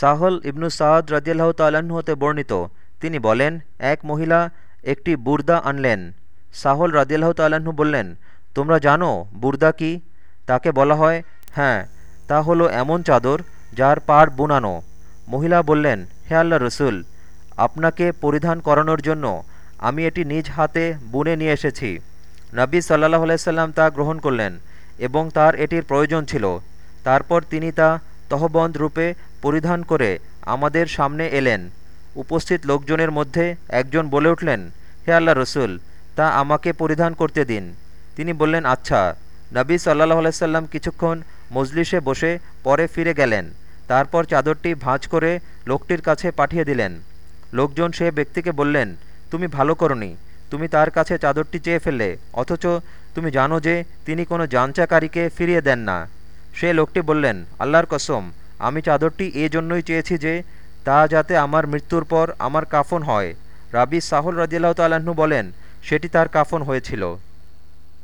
সাহল ইবনু সাদ রাজিয়াল্লাহ তাল্লাহ্ন হতে বর্ণিত। তিনি বলেন, এক মহিলা একটি বুর্দা আনলেন। সাহল রাজিয়াল্লাহ তাল্লাহ্ন বললেন, তোমরা জানো বুর্দা কি? তাকে বলা হয় হ্যাঁ তা হলো এমন চাদর যার পাড় বুনানো। মহিলা বললেন, হে আল্লাহ রসুল, আপনাকে পরিধান করানোর জন্য আমি এটি নিজ হাতে বুনে নিয়ে এসেছি। নবী সাল্লাহ আলাইসাল্লাম তা গ্রহণ করলেন এবং তার এটির প্রয়োজন ছিল। তারপর তিনি তা তহবন্দ রূপে পরিধান করে আমাদের সামনে এলেন। উপস্থিত লোকজনের মধ্যে একজন বলে উঠলেন, হে আল্লাহ রসুল, তা আমাকে পরিধান করতে দিন। তিনি বললেন আচ্ছা। নবী সাল্লাহ আলাইসাল্লাম কিছুক্ষণ মজলিসে বসে পরে ফিরে গেলেন। তারপর চাদরটি ভাঁজ করে লোকটির কাছে পাঠিয়ে দিলেন। লোকজন সে ব্যক্তিকে বললেন, তুমি ভালো করনি। তুমি তার কাছে চাদরটি চেয়ে ফেললে, অথচ তুমি জানো যে তিনি কোনো যাঞ্চাকারীকে ফিরিয়ে দেন না। সে লোকটি বললেন, আল্লাহর কসম আমি চাদরটি এ জন্যই চেয়েছি যে, তা যাতে আমার মৃত্যুর পর আমার কাফন হয়। রাবি সাহুল রাজিয়াল্লাহ তাল্লাহ্ন বলেন, সেটি তার কাফন হয়েছিল।